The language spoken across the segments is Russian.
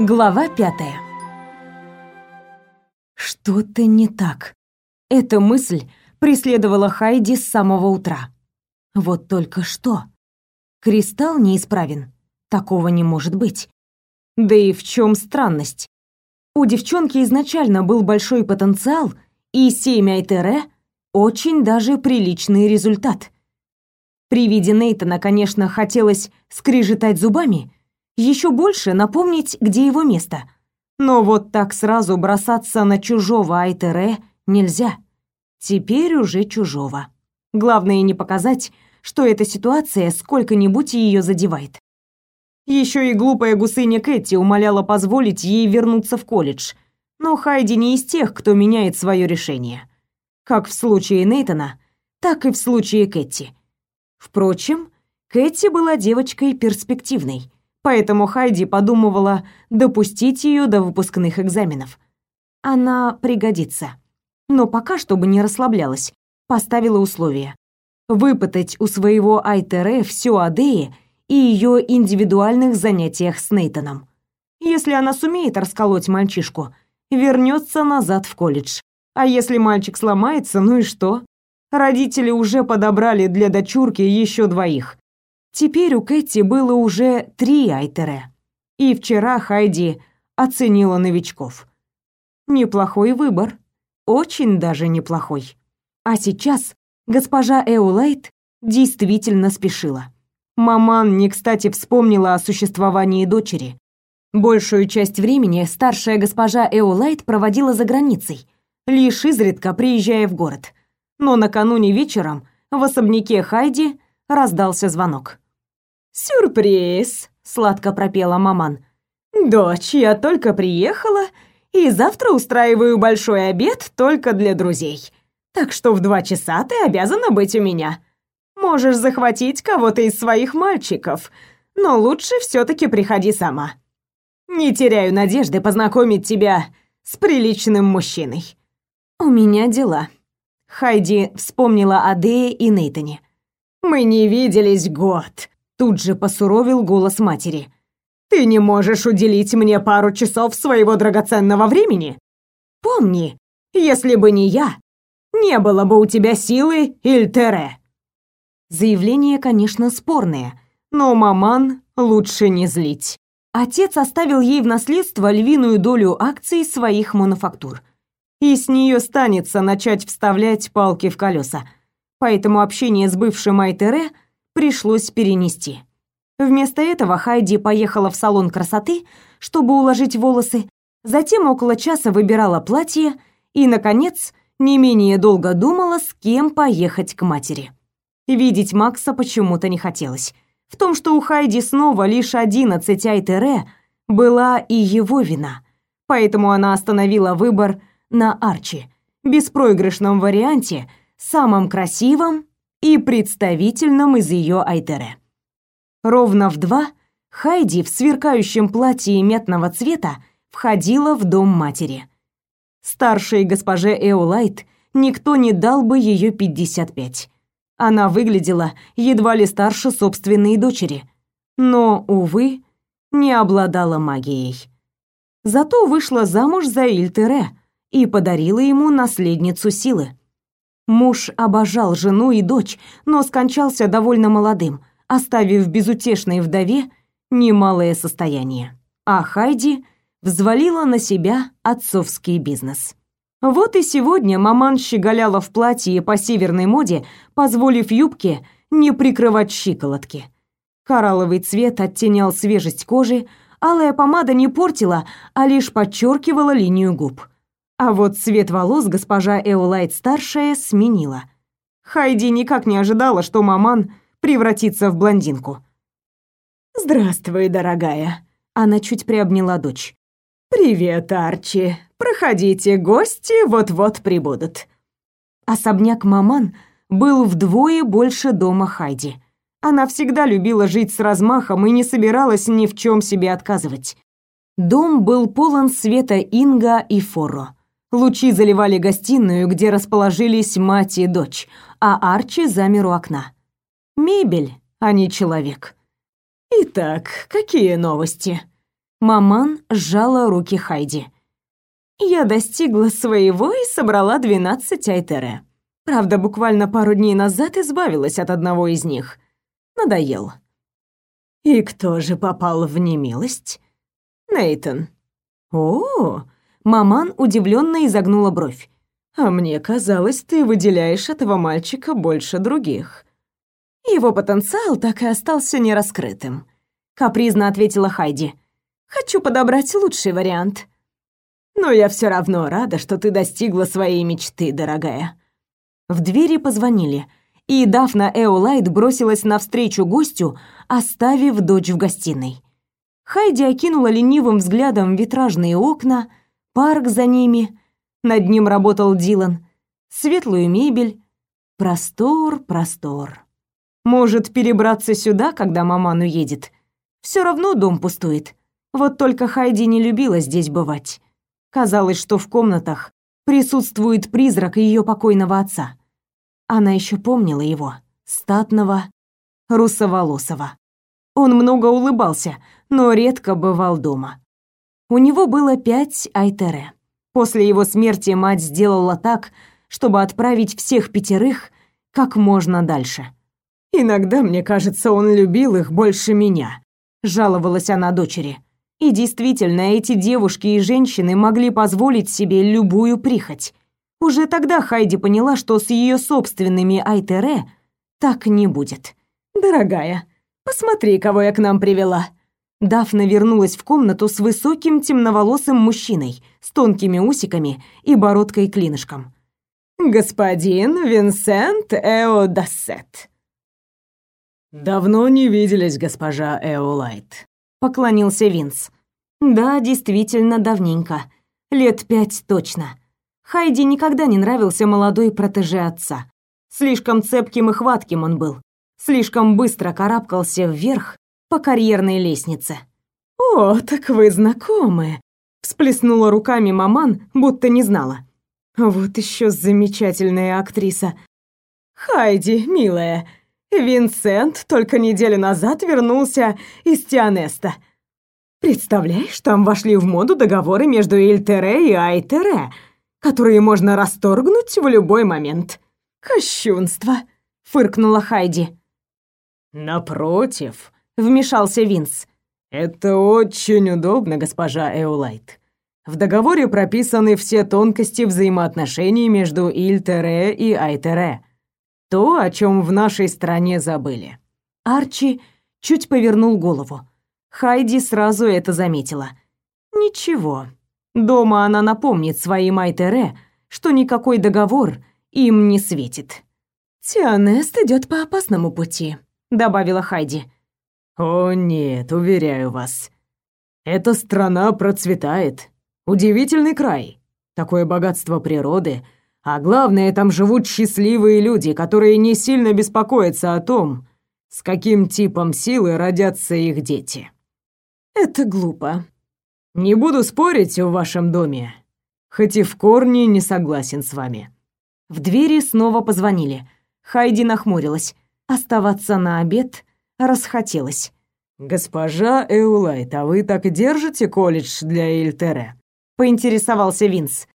Глава пятая. Что-то не так. Эта мысль преследовала Хайди с самого утра. Вот только что. Кристалл неисправен. Такого не может быть. Да и в чем странность? У девчонки изначально был большой потенциал, и семь Айтере — очень даже приличный результат. При виде Нейтана, конечно, хотелось скрежетать зубами, еще больше напомнить, где его место. Но вот так сразу бросаться на чужого Айтере нельзя. Теперь уже чужого. Главное не показать, что эта ситуация сколько-нибудь ее задевает. Еще и глупая гусыня Кэти умоляла позволить ей вернуться в колледж. Но Хайди не из тех, кто меняет свое решение. Как в случае Нейтона, так и в случае Кэти. Впрочем, Кэти была девочкой перспективной, поэтому Хайди подумывала допустить ее до выпускных экзаменов. Она пригодится. Но пока, чтобы не расслаблялась, поставила условие. Выпытать у своего Айтере все о Дее и ее индивидуальных занятиях с Нейтоном. Если она сумеет расколоть мальчишку, вернется назад в колледж. А если мальчик сломается, ну и что? Родители уже подобрали для дочурки еще двоих. Теперь у Кэти было уже три Айтере. И вчера Хайди оценила новичков. Неплохой выбор. Очень даже неплохой. А сейчас госпожа Эулайт действительно спешила. Маман не кстати вспомнила о существовании дочери. Большую часть времени старшая госпожа Эолайт проводила за границей, лишь изредка приезжая в город. Но накануне вечером в особняке Хайди раздался звонок. «Сюрприз!» — сладко пропела маман. «Дочь, я только приехала, и завтра устраиваю большой обед только для друзей. Так что в два часа ты обязана быть у меня. Можешь захватить кого-то из своих мальчиков, но лучше все таки приходи сама. Не теряю надежды познакомить тебя с приличным мужчиной. У меня дела. Хайди вспомнила о Дее и Нейтане. Мы не виделись год. Тут же посуровил голос матери. Ты не можешь уделить мне пару часов своего драгоценного времени? Помни, если бы не я, не было бы у тебя силы Ильтере. Заявление, конечно, спорное, но маман лучше не злить. Отец оставил ей в наследство львиную долю акций своих мануфактур. И с нее станется начать вставлять палки в колеса. Поэтому общение с бывшим Айтере пришлось перенести. Вместо этого Хайди поехала в салон красоты, чтобы уложить волосы, затем около часа выбирала платье и, наконец, не менее долго думала, с кем поехать к матери. Видеть Макса почему-то не хотелось. В том, что у Хайди снова лишь одиннадцать Айтере, была и его вина. Поэтому она остановила выбор на Арчи, беспроигрышном варианте, самом красивом и представительном из ее Айтере. Ровно в два Хайди в сверкающем платье метного цвета входила в дом матери. Старшей госпоже Эолайт никто не дал бы ее пятьдесят пять. Она выглядела едва ли старше собственной дочери, но, увы, не обладала магией. Зато вышла замуж за Ильтере и подарила ему наследницу силы. Муж обожал жену и дочь, но скончался довольно молодым, оставив безутешной вдове немалое состояние. А Хайди взвалила на себя отцовский бизнес. Вот и сегодня маман щеголяла в платье по северной моде, позволив юбке не прикрывать щиколотки. Коралловый цвет оттенял свежесть кожи, алая помада не портила, а лишь подчеркивала линию губ. А вот цвет волос госпожа Эолайт-старшая сменила. Хайди никак не ожидала, что маман превратится в блондинку. «Здравствуй, дорогая», — она чуть приобняла дочь. «Привет, Арчи. Проходите, гости вот-вот прибудут». Особняк Маман был вдвое больше дома Хайди. Она всегда любила жить с размахом и не собиралась ни в чем себе отказывать. Дом был полон света Инга и Форо. Лучи заливали гостиную, где расположились мать и дочь, а Арчи замер у окна. Мебель, а не человек. «Итак, какие новости?» Маман сжала руки Хайди. Я достигла своего и собрала 12 айтере. Правда, буквально пару дней назад избавилась от одного из них. Надоел. И кто же попал в немилость? Нейтон. О, Маман удивленно изогнула бровь. А мне казалось, ты выделяешь этого мальчика больше других. Его потенциал так и остался нераскрытым. Капризно ответила Хайди. Хочу подобрать лучший вариант. Но я все равно рада, что ты достигла своей мечты, дорогая. В двери позвонили, и Дафна Эолайт бросилась навстречу гостю, оставив дочь в гостиной. Хайди окинула ленивым взглядом витражные окна, парк за ними, над ним работал Дилан, светлую мебель, простор, простор. Может, перебраться сюда, когда маман уедет? Все равно дом пустует. Вот только Хайди не любила здесь бывать. Казалось, что в комнатах присутствует призрак ее покойного отца. Она еще помнила его, статного, русоволосого. Он много улыбался, но редко бывал дома. У него было пять айтере. После его смерти мать сделала так, чтобы отправить всех пятерых как можно дальше. «Иногда, мне кажется, он любил их больше меня», — жаловалась она дочери. И действительно, эти девушки и женщины могли позволить себе любую прихоть. Уже тогда Хайди поняла, что с ее собственными Айтере так не будет. «Дорогая, посмотри, кого я к нам привела», Дафна вернулась в комнату с высоким темноволосым мужчиной с тонкими усиками и бородкой-клинышком. «Господин Винсент Эодассет». «Давно не виделись, госпожа Эолайт», — поклонился Винс. «Да, действительно, давненько. Лет пять точно. Хайди никогда не нравился молодой протеже отца. Слишком цепким и хватким он был. Слишком быстро карабкался вверх по карьерной лестнице. «О, так вы знакомы!» — всплеснула руками маман, будто не знала. «Вот еще замечательная актриса. Хайди, милая, Винсент только неделю назад вернулся из Тианеста. Представляешь, там вошли в моду договоры между Ильтере и Айтере, которые можно расторгнуть в любой момент. Кощунство!» — фыркнула Хайди. «Напротив», вмешался Винс. Это очень удобно, госпожа Эулайт. В договоре прописаны все тонкости взаимоотношений между Ильтере и Айтере. То, о чем в нашей стране забыли. Арчи чуть повернул голову. Хайди сразу это заметила. Ничего. Дома она напомнит своим Айтере, что никакой договор им не светит. Тианест идет по опасному пути, добавила Хайди. О нет, уверяю вас. Эта страна процветает. Удивительный край. Такое богатство природы, а главное, там живут счастливые люди, которые не сильно беспокоятся о том, с каким типом силы родятся их дети. Это глупо. Не буду спорить в вашем доме, хоть и в корне не согласен с вами. В двери снова позвонили. Хайди нахмурилась. Оставаться на обед расхотелось. «Госпожа Эулайт, а вы так и держите колледж для Ильтере?» — поинтересовался Винс.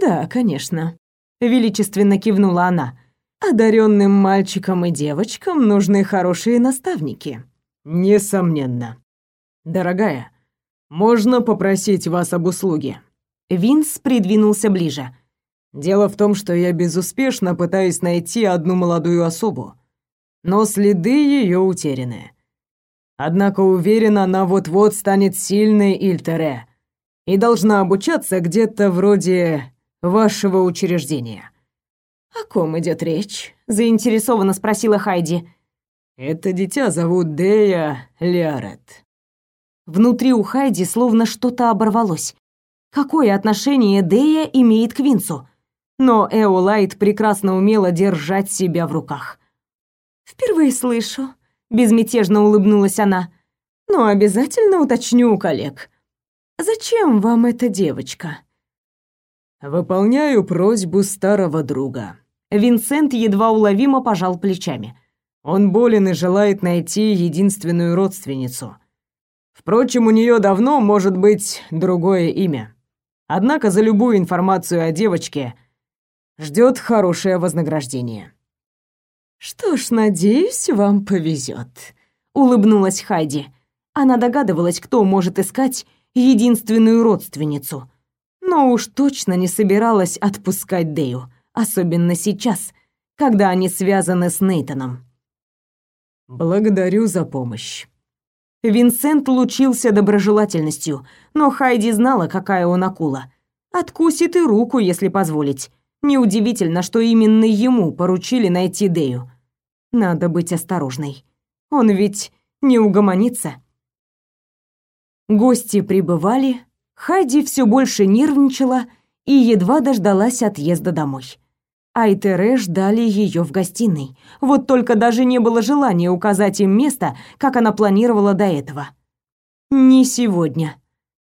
«Да, конечно», — величественно кивнула она. «Одаренным мальчикам и девочкам нужны хорошие наставники». «Несомненно. Дорогая, можно попросить вас об услуге?» Винс придвинулся ближе. «Дело в том, что я безуспешно пытаюсь найти одну молодую особу, но следы ее утеряны. Однако уверена, она вот-вот станет сильной Ильтере и должна обучаться где-то вроде вашего учреждения». «О ком идет речь?» — заинтересованно спросила Хайди. «Это дитя зовут Дея Лиарет». Внутри у Хайди словно что-то оборвалось. Какое отношение Дея имеет к Винсу? Но Эолайт прекрасно умела держать себя в руках. «Впервые слышу», — безмятежно улыбнулась она. «Но обязательно уточню у коллег. Зачем вам эта девочка?» «Выполняю просьбу старого друга». Винсент едва уловимо пожал плечами. «Он болен и желает найти единственную родственницу. Впрочем, у нее давно может быть другое имя. Однако за любую информацию о девочке ждет хорошее вознаграждение. Что ж, надеюсь, вам повезет, улыбнулась Хайди. Она догадывалась, кто может искать единственную родственницу, но уж точно не собиралась отпускать Дэю, особенно сейчас, когда они связаны с Нейтаном. Благодарю за помощь. Винсент лучился доброжелательностью, но Хайди знала, какая он акула. Откусит и руку, если позволить. Неудивительно, что именно ему поручили найти Дею. Надо быть осторожной. Он ведь не угомонится. Гости прибывали, Хайди все больше нервничала и едва дождалась отъезда домой. Айтере ждали ее в гостиной. Вот только даже не было желания указать им место, как она планировала до этого. Не сегодня.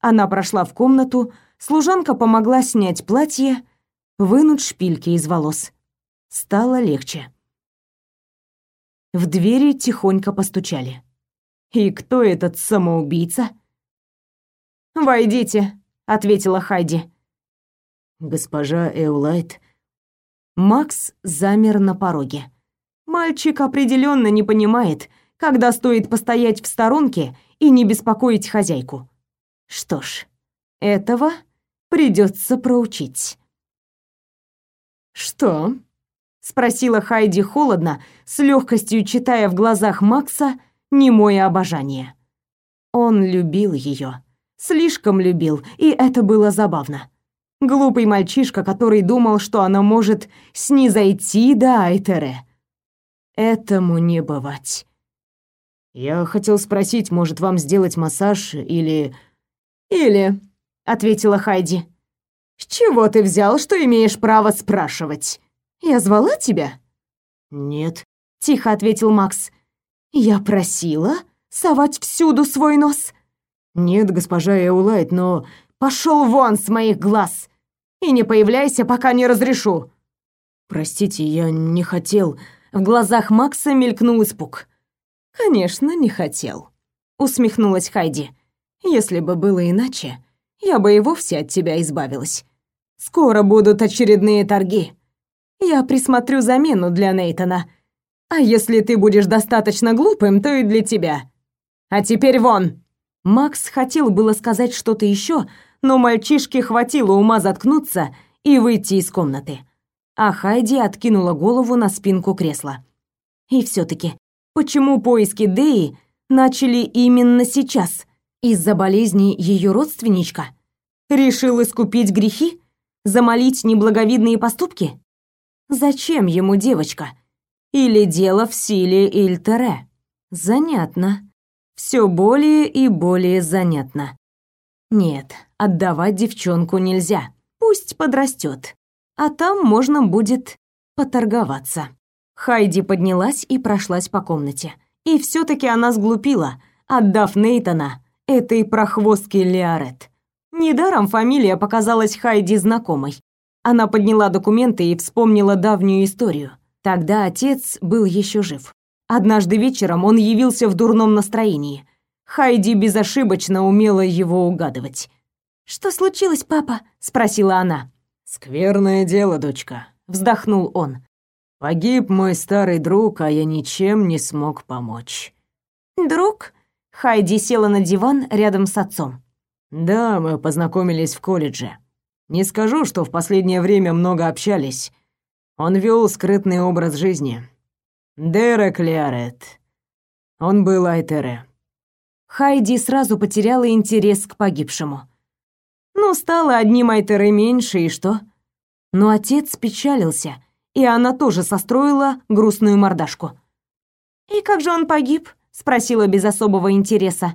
Она прошла в комнату, служанка помогла снять платье, вынуть шпильки из волос. Стало легче. В двери тихонько постучали. И кто этот самоубийца? «Войдите», — ответила Хайди. «Госпожа Эулайт...» Макс замер на пороге. Мальчик определенно не понимает, когда стоит постоять в сторонке и не беспокоить хозяйку. Что ж, этого придется проучить. «Что?» — спросила Хайди холодно, с легкостью читая в глазах Макса немое обожание. Он любил ее. Слишком любил, и это было забавно. Глупый мальчишка, который думал, что она может снизойти до Айтере. Этому не бывать. «Я хотел спросить, может, вам сделать массаж или...» «Или...» — ответила Хайди. «С чего ты взял, что имеешь право спрашивать? Я звала тебя?» «Нет», — тихо ответил Макс. «Я просила совать всюду свой нос?» «Нет, госпожа Эулайт, но...» «Пошел вон с моих глаз! И не появляйся, пока не разрешу!» «Простите, я не хотел...» В глазах Макса мелькнул испуг. «Конечно, не хотел», — усмехнулась Хайди. «Если бы было иначе, я бы и вовсе от тебя избавилась. Скоро будут очередные торги. Я присмотрю замену для Нейтона. А если ты будешь достаточно глупым, то и для тебя. А теперь вон!» Макс хотел было сказать что-то еще, но мальчишке хватило ума заткнуться и выйти из комнаты. А Хайди откинула голову на спинку кресла. И все таки почему поиски Деи начали именно сейчас? Из-за болезни ее родственничка? Решил искупить грехи? Замолить неблаговидные поступки? Зачем ему девочка? Или дело в силе Ильтере? Занятно все более и более занятно. Нет, отдавать девчонку нельзя. Пусть подрастет, а там можно будет поторговаться. Хайди поднялась и прошлась по комнате. И все таки она сглупила, отдав Нейтона этой прохвостке Леорет. Недаром фамилия показалась Хайди знакомой. Она подняла документы и вспомнила давнюю историю. Тогда отец был еще жив. Однажды вечером он явился в дурном настроении. Хайди безошибочно умела его угадывать. «Что случилось, папа?» — спросила она. «Скверное дело, дочка», — вздохнул он. «Погиб мой старый друг, а я ничем не смог помочь». «Друг?» — Хайди села на диван рядом с отцом. «Да, мы познакомились в колледже. Не скажу, что в последнее время много общались. Он вел скрытный образ жизни, Дерек Лиарет. Он был Айтере. Хайди сразу потеряла интерес к погибшему. Ну, стало одним Айтере меньше, и что? Но отец печалился, и она тоже состроила грустную мордашку. «И как же он погиб?» — спросила без особого интереса.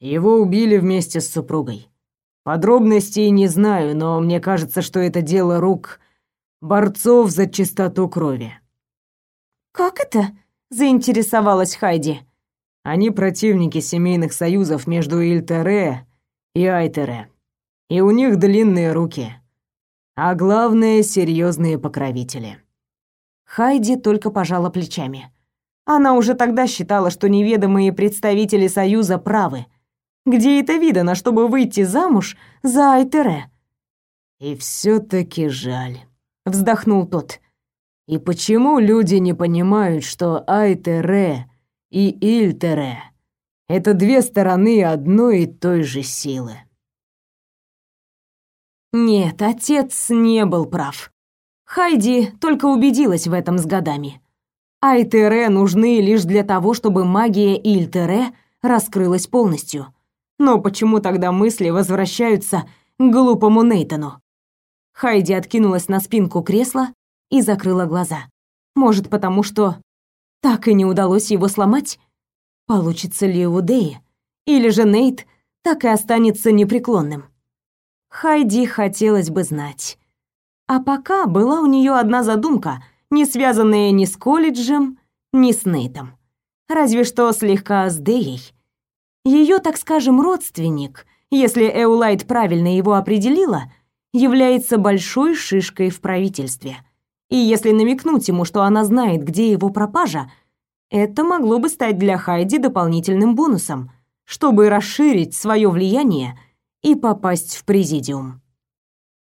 Его убили вместе с супругой. Подробностей не знаю, но мне кажется, что это дело рук борцов за чистоту крови. «Как это?» — заинтересовалась Хайди. «Они противники семейных союзов между Ильтере и Айтере. И у них длинные руки. А главное, серьезные покровители». Хайди только пожала плечами. Она уже тогда считала, что неведомые представители Союза правы. Где это видано, чтобы выйти замуж за Айтере? «И все-таки жаль», — вздохнул тот. «И почему люди не понимают, что Айтере и Ильтере — это две стороны одной и той же силы?» Нет, отец не был прав. Хайди только убедилась в этом с годами. Айтере нужны лишь для того, чтобы магия Ильтере раскрылась полностью. Но почему тогда мысли возвращаются к глупому Нейтану? Хайди откинулась на спинку кресла и закрыла глаза. Может, потому что так и не удалось его сломать? Получится ли у Дэи? Или же Нейт так и останется непреклонным? Хайди хотелось бы знать. А пока была у нее одна задумка — не связанные ни с колледжем, ни с Нейтом. Разве что слегка с Дэей. Ее, так скажем, родственник, если Эулайт правильно его определила, является большой шишкой в правительстве. И если намекнуть ему, что она знает, где его пропажа, это могло бы стать для Хайди дополнительным бонусом, чтобы расширить свое влияние и попасть в президиум.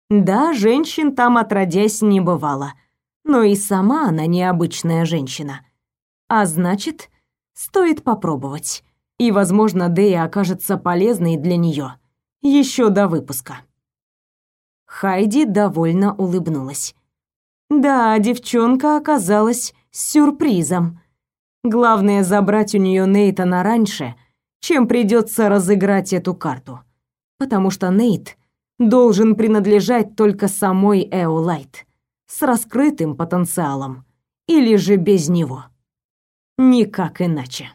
Да, женщин там отродясь не бывало — но и сама она необычная женщина. А значит, стоит попробовать. И, возможно, Дэя окажется полезной для нее еще до выпуска. Хайди довольно улыбнулась. Да, девчонка оказалась сюрпризом. Главное забрать у нее Нейтана раньше, чем придется разыграть эту карту. Потому что Нейт должен принадлежать только самой Эолайт с раскрытым потенциалом или же без него. Никак иначе.